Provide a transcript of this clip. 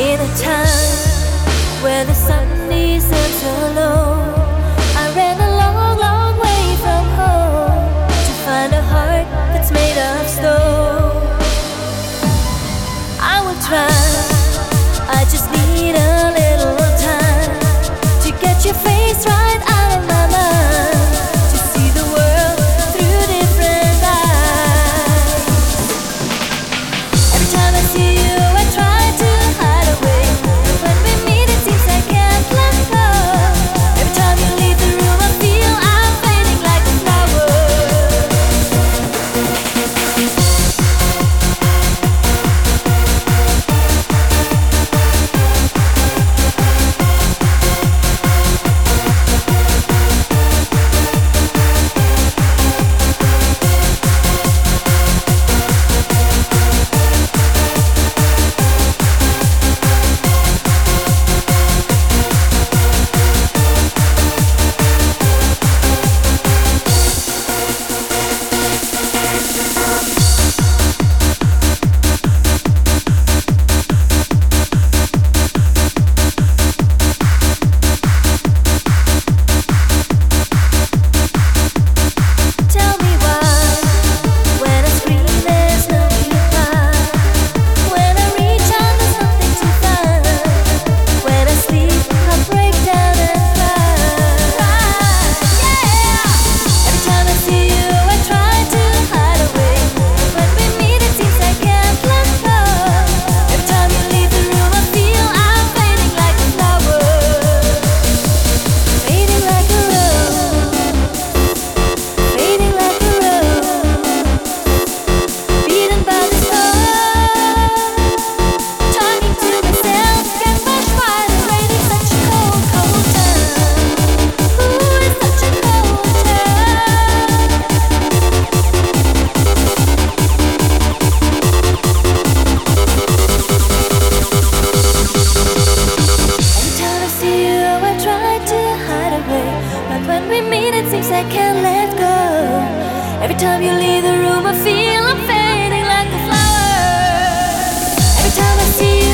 In a time where the sun is so low, I ran a long, long way from home to find a heart that's made of stone. I will try. I can't let go. Every time you leave the room, I feel I'm fading like a flower. Every time I see you.